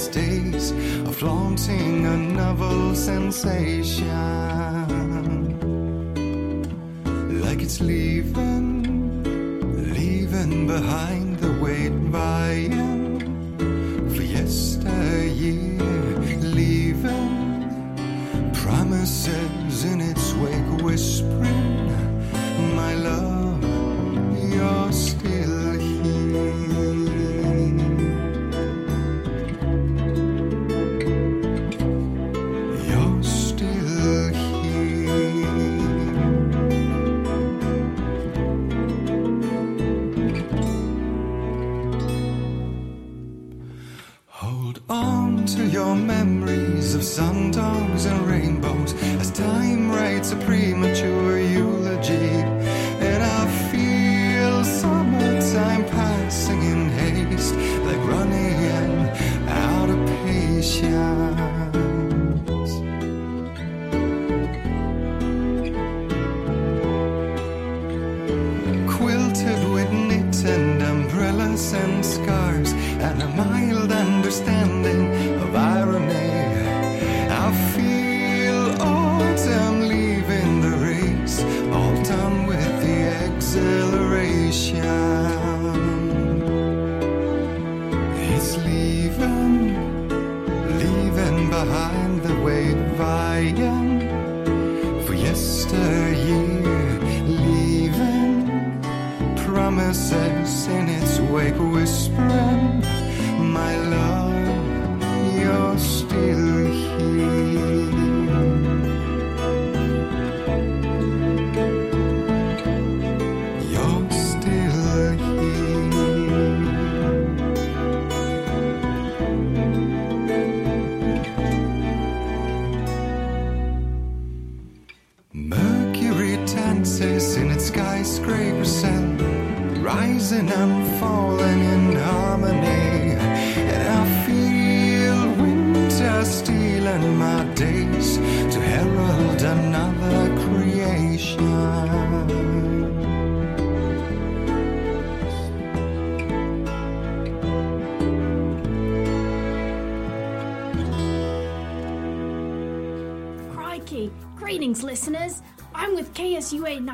its days, of flaunting a novel sensation. Like it's leaving, leaving behind the weight vying for yesteryear, leaving promises in its wake whispering,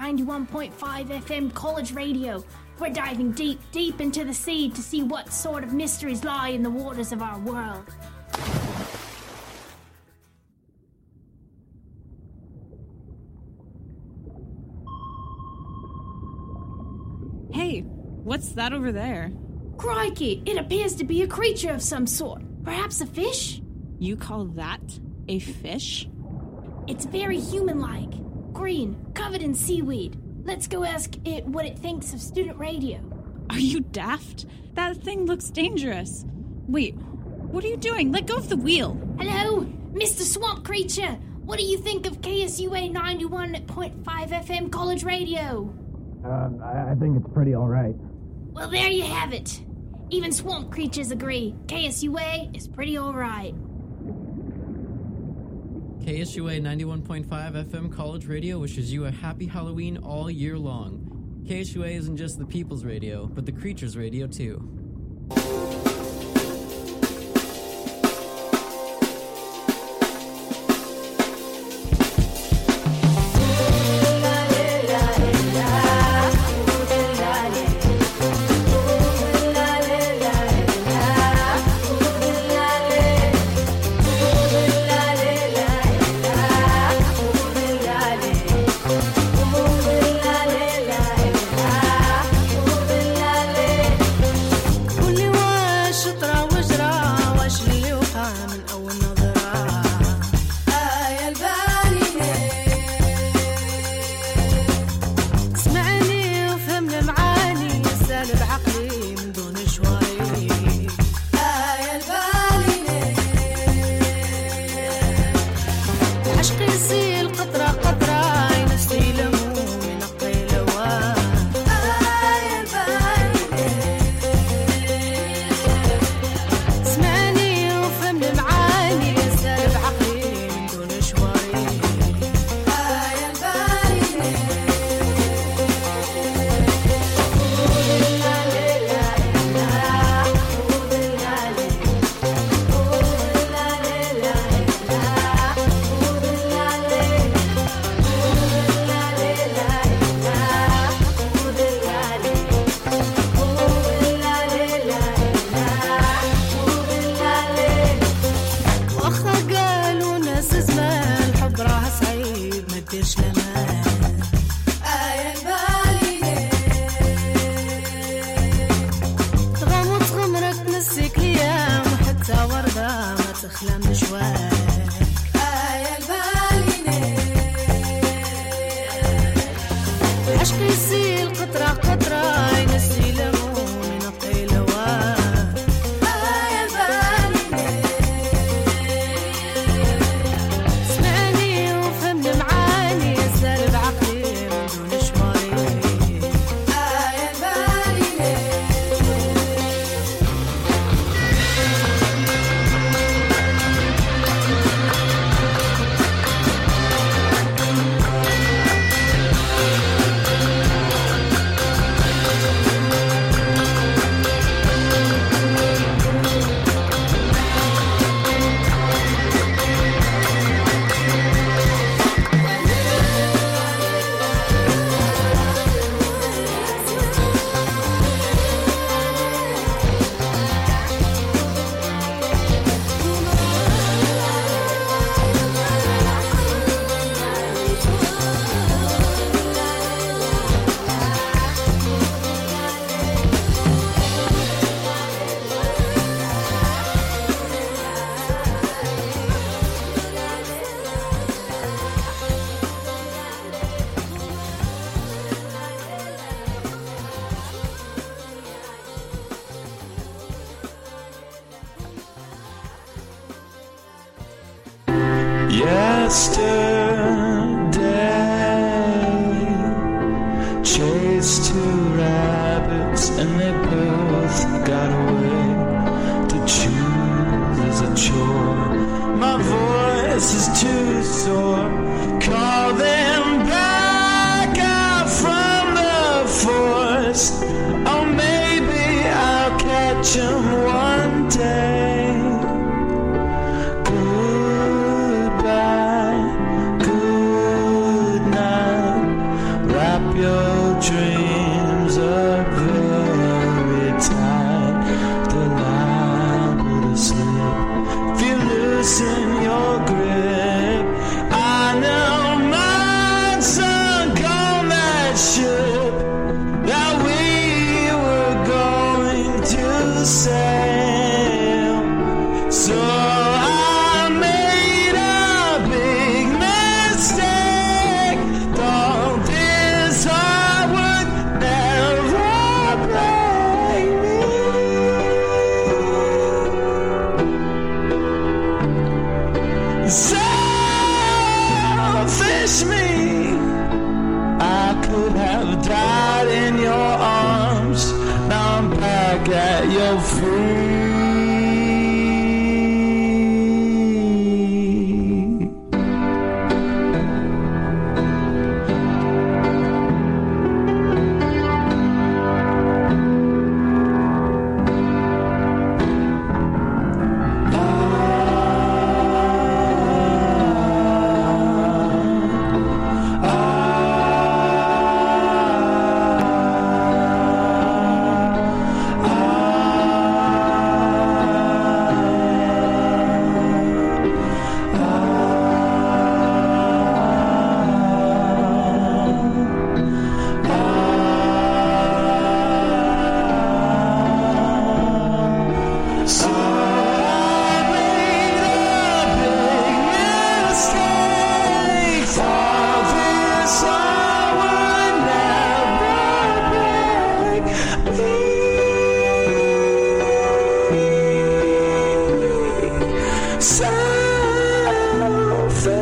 91.5 FM College Radio. We're diving deep, deep into the sea to see what sort of mysteries lie in the waters of our world. Hey, what's that over there? Crikey! It appears to be a creature of some sort. Perhaps a fish? You call that a fish? It's very human like. Green, covered in seaweed. Let's go ask it what it thinks of student radio. Are you daft? That thing looks dangerous. Wait, what are you doing? Let go of the wheel. Hello, Mr. Swamp Creature. What do you think of KSUA 91.5 FM College Radio? Um, I, I think it's pretty all right. Well, there you have it. Even swamp creatures agree. KSUA is pretty alright. KSUA 91.5 FM College Radio wishes you a happy Halloween all year long. KSUA isn't just the people's radio, but the creatures' radio too.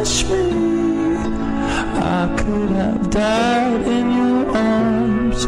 touch me. I could have died in your arms.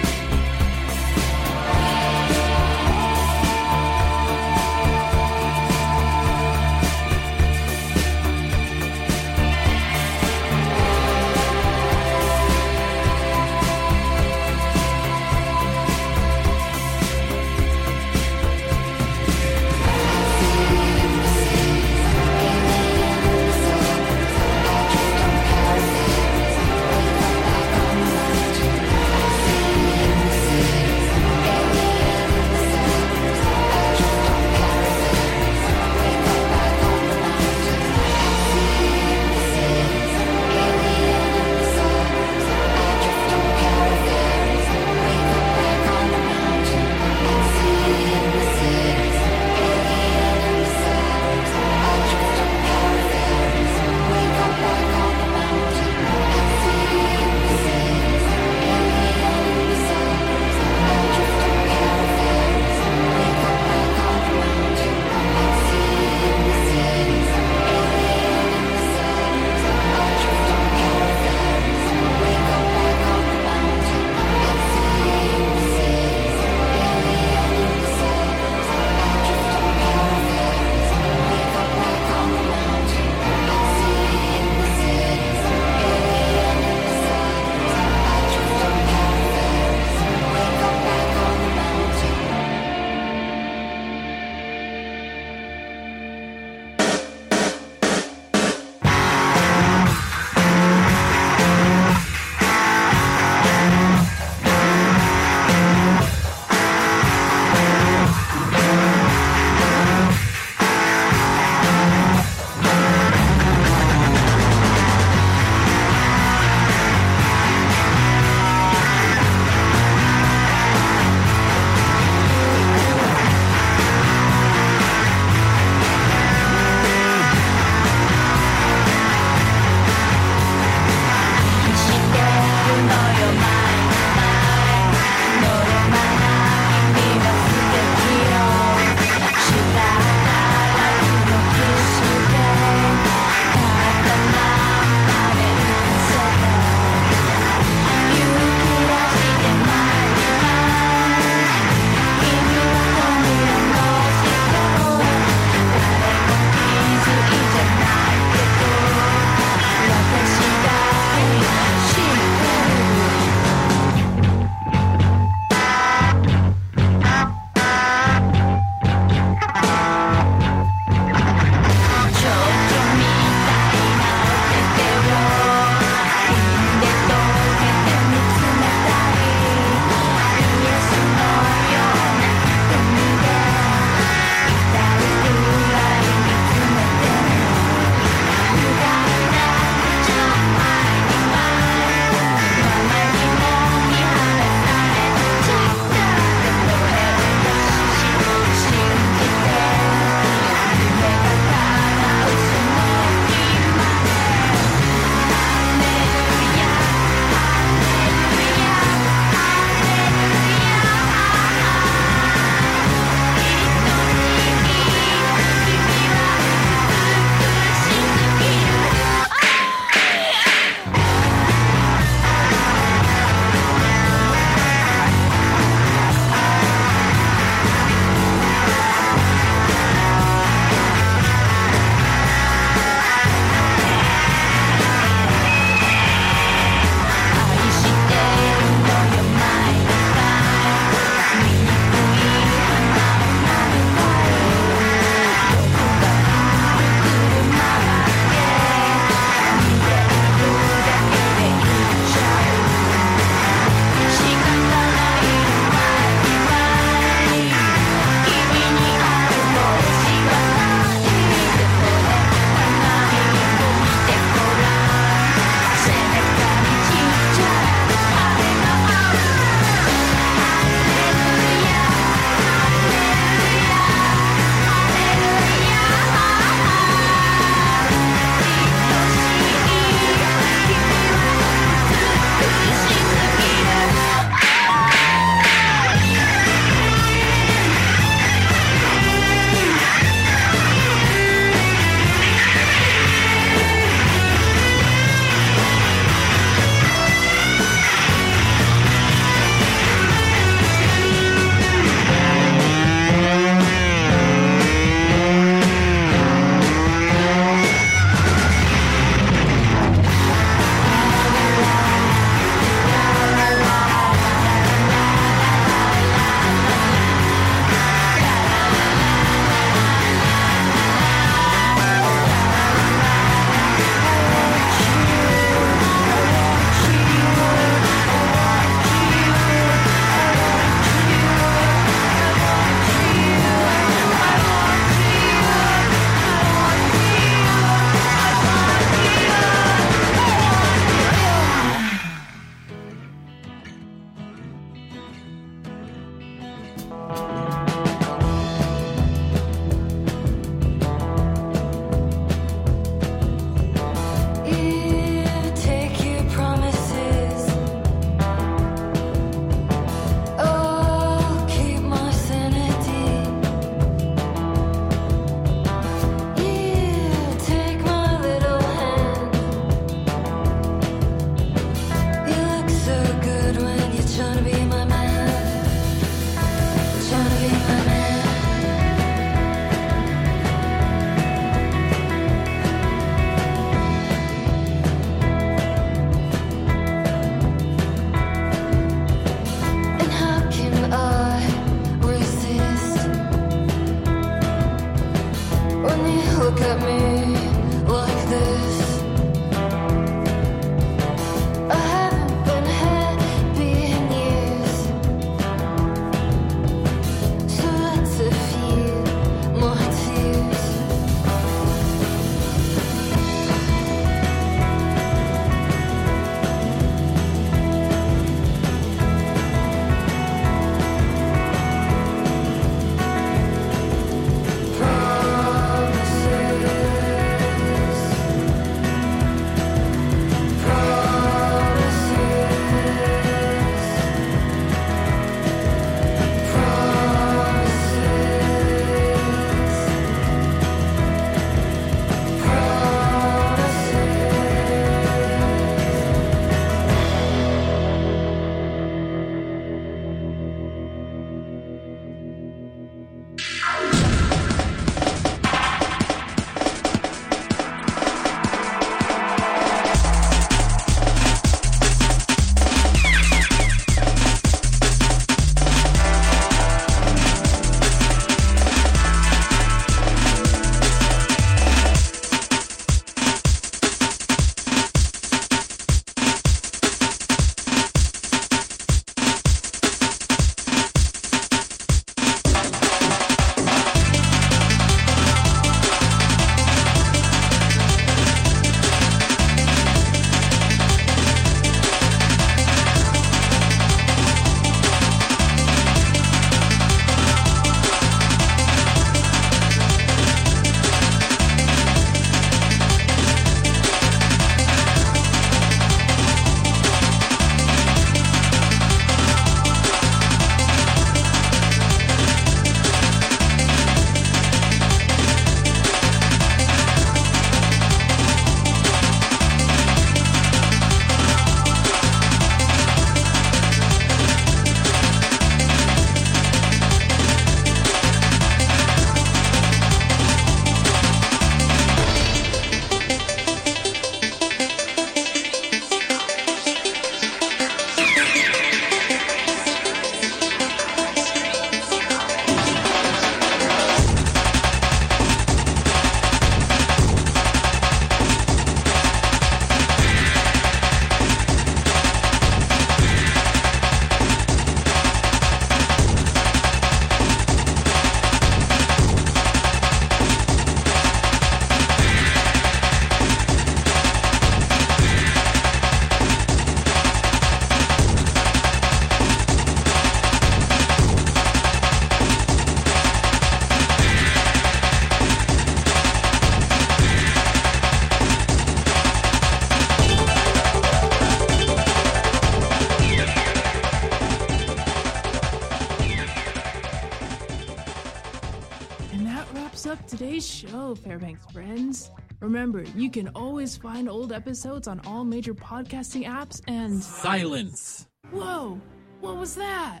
Remember, you can always find old episodes on all major podcasting apps and. Silence! Whoa! What was that?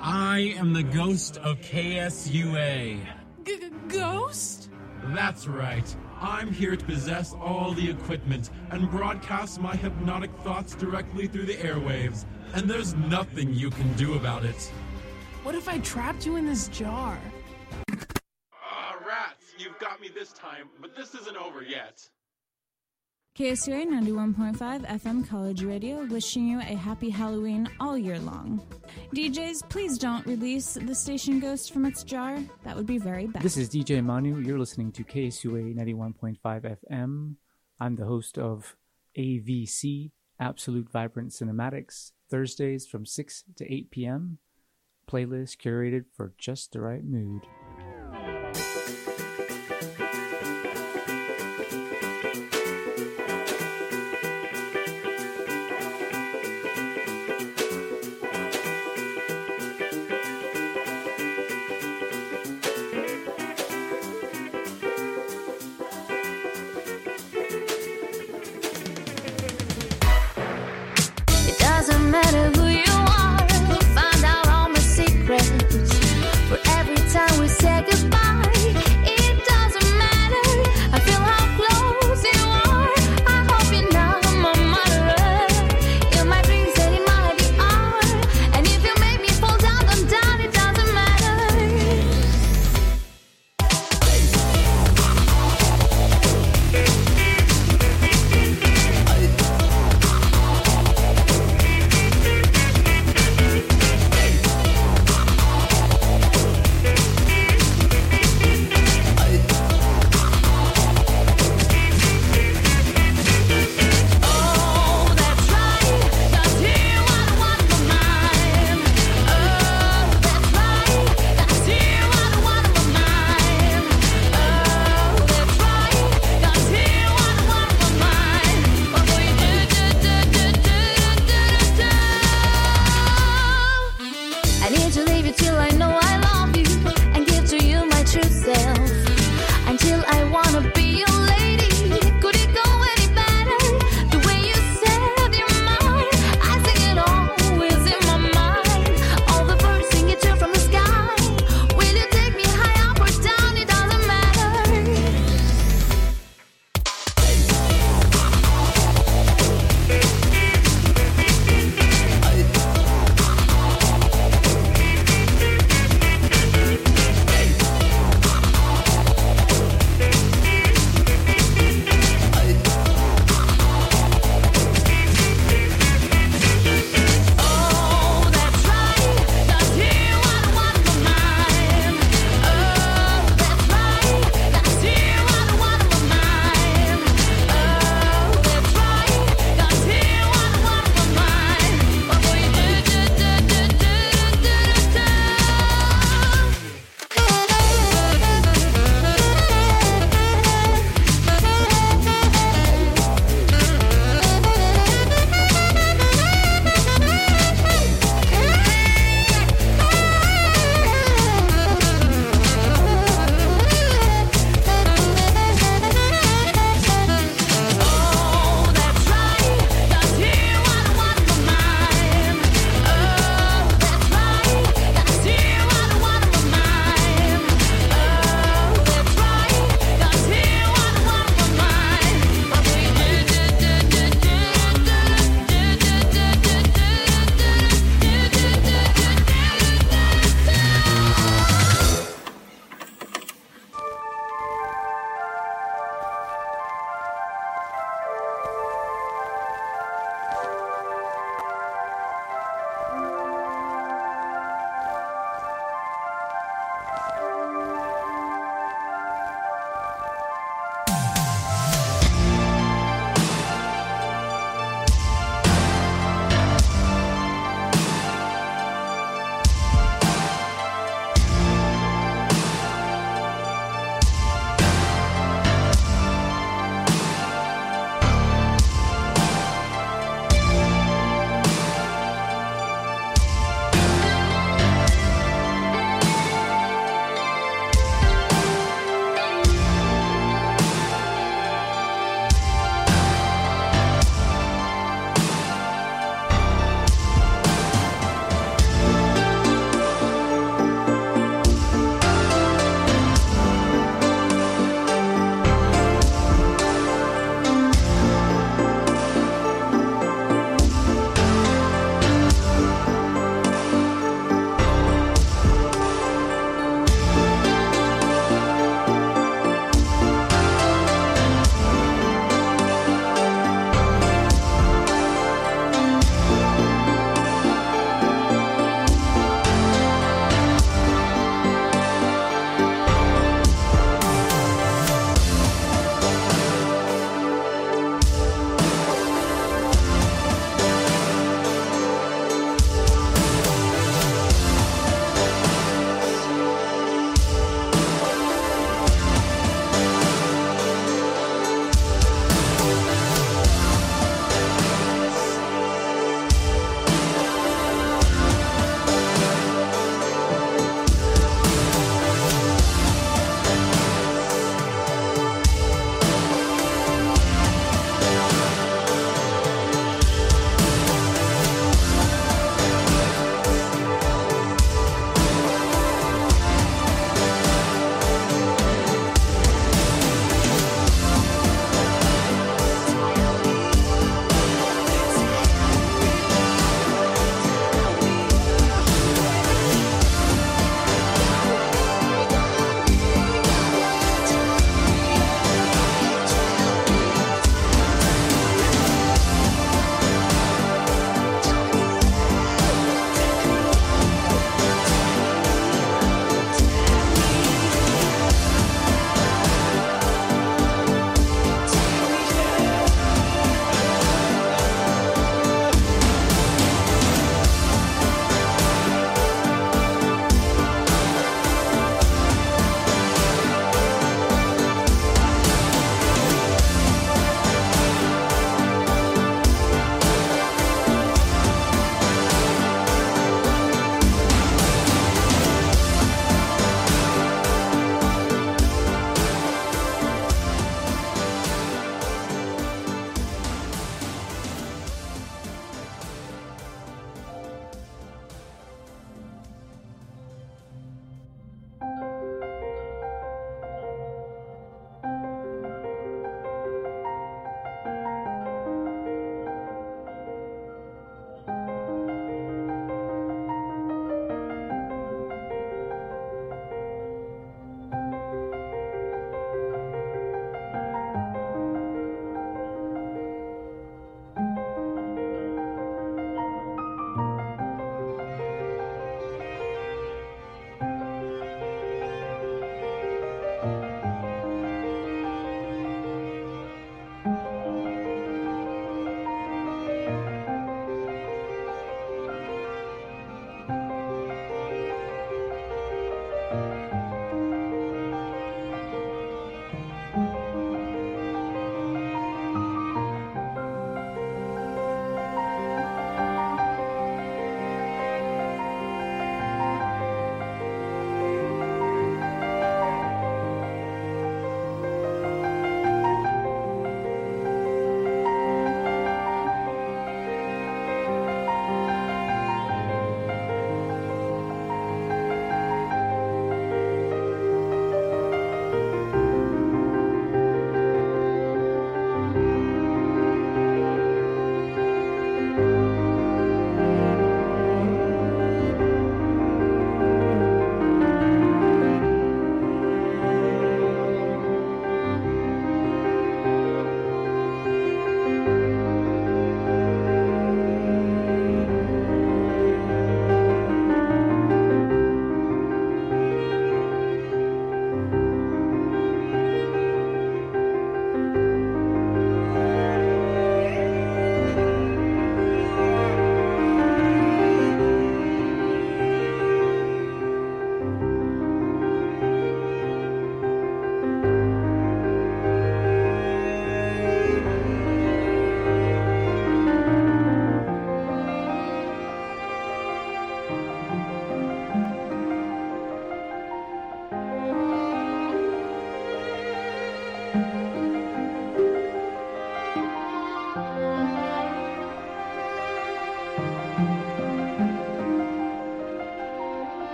I am the ghost of KSUA. G- ghost? That's right. I'm here to possess all the equipment and broadcast my hypnotic thoughts directly through the airwaves, and there's nothing you can do about it. What if I trapped you in this jar? Time, but this isn't over yet. KSUA 91.5 FM College Radio wishing you a happy Halloween all year long. DJs, please don't release the station ghost from its jar. That would be very bad. This is DJ Manu. You're listening to KSUA 91.5 FM. I'm the host of AVC, Absolute Vibrant Cinematics, Thursdays from 6 to 8 p.m. Playlist curated for just the right mood.